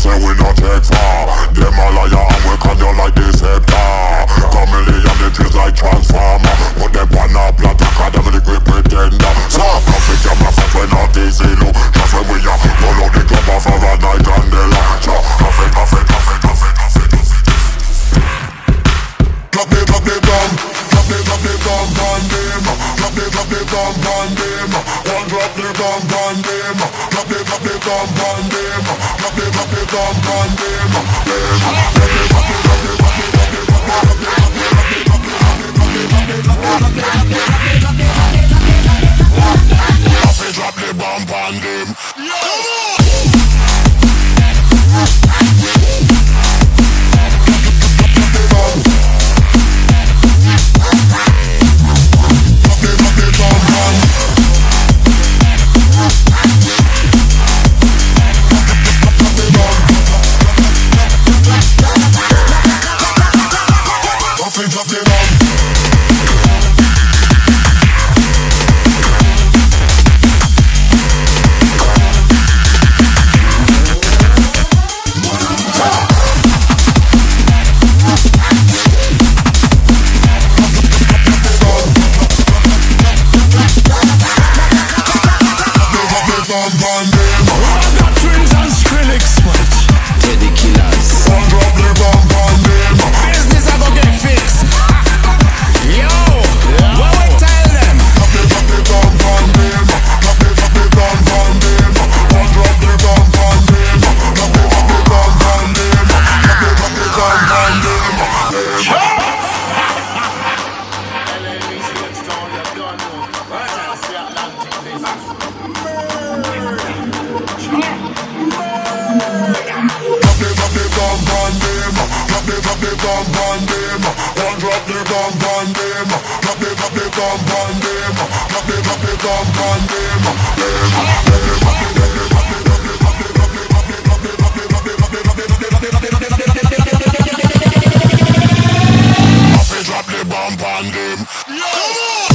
say we not take far Them a liar and we come down like deceptor. scepter Come and lay on the like transformer. Put them on a platter, cause them the great pretender. So I come with your mouth, that's when not easy look Just when we are, pull out the club of a night candela So, huff it, huff it, huff it, huff it, huff it, huff it. Drop the, drop the bomb, drop the, drop the bomb, bomb them Drop the, drop the bomb, bomb them One drop the bomb, bomb them Drop the, drop the bomb, bomb Run, it, run, it, run, it. drop the bomb on them. One drop the bomb on them. Drop the drop the bomb on them. Drop the drop the bomb on them. Them, them, them, them. Drop the bomb on them. Come on!